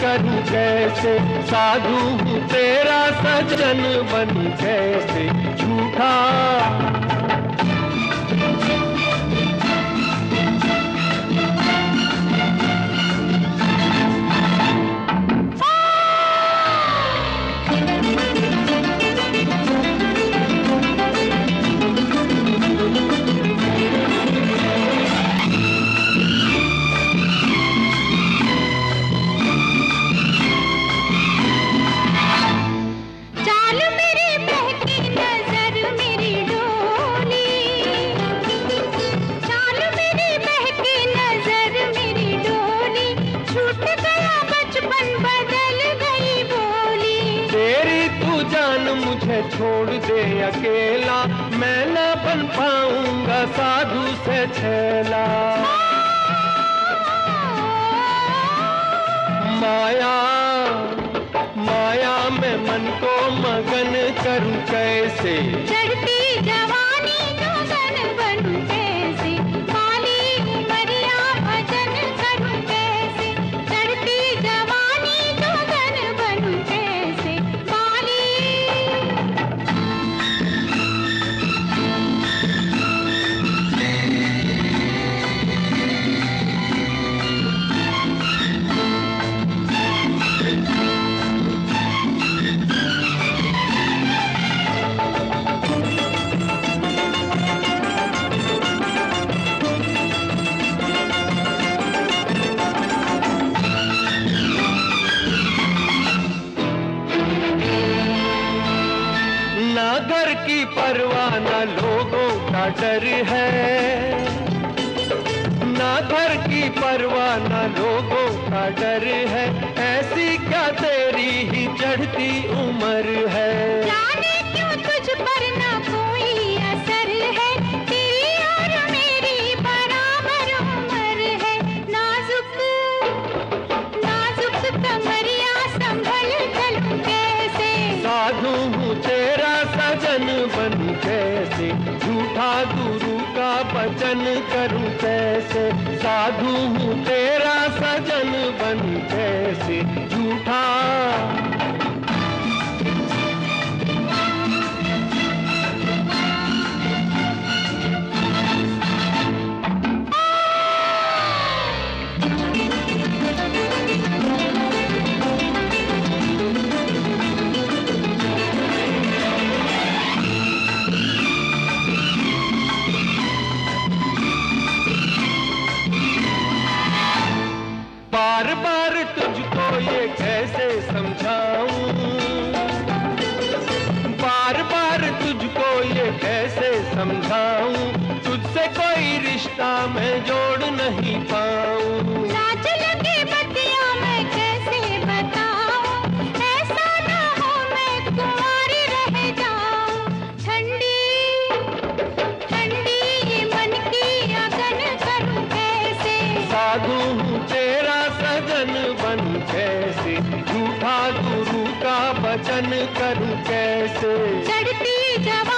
करूँ कैसे साधु तेरा सजन बन कैसे झूठा छोड़ दे अकेला। मैं न बन पाऊँगा साधु से छेला। माया मन को मगन करूँ कैसे? चढ़ती घर की परवाह न लोगों का डर है। ना घर की परवाह न लोगों का डर है। ऐसी क्या तेरी ही चढ़ती उम्र है? झूठा गुरु का वचन करूँ कैसे साधु हूँ तेरा सजन बन कैसे झूठा समझाऊं तुझसे कोई रिश्ता मैं जोड़ नहीं पाऊँ। लाज लगे कैसे बताऊँ? ऐसा ना मैं कुंवारी रह जाऊँ। ठंडी ठंडी ये मन की अगन करूँ कैसे? साधु तेरा सजन बन कैसे? झूठा गुरु का वचन करूँ कैसे? चढ़ती जवा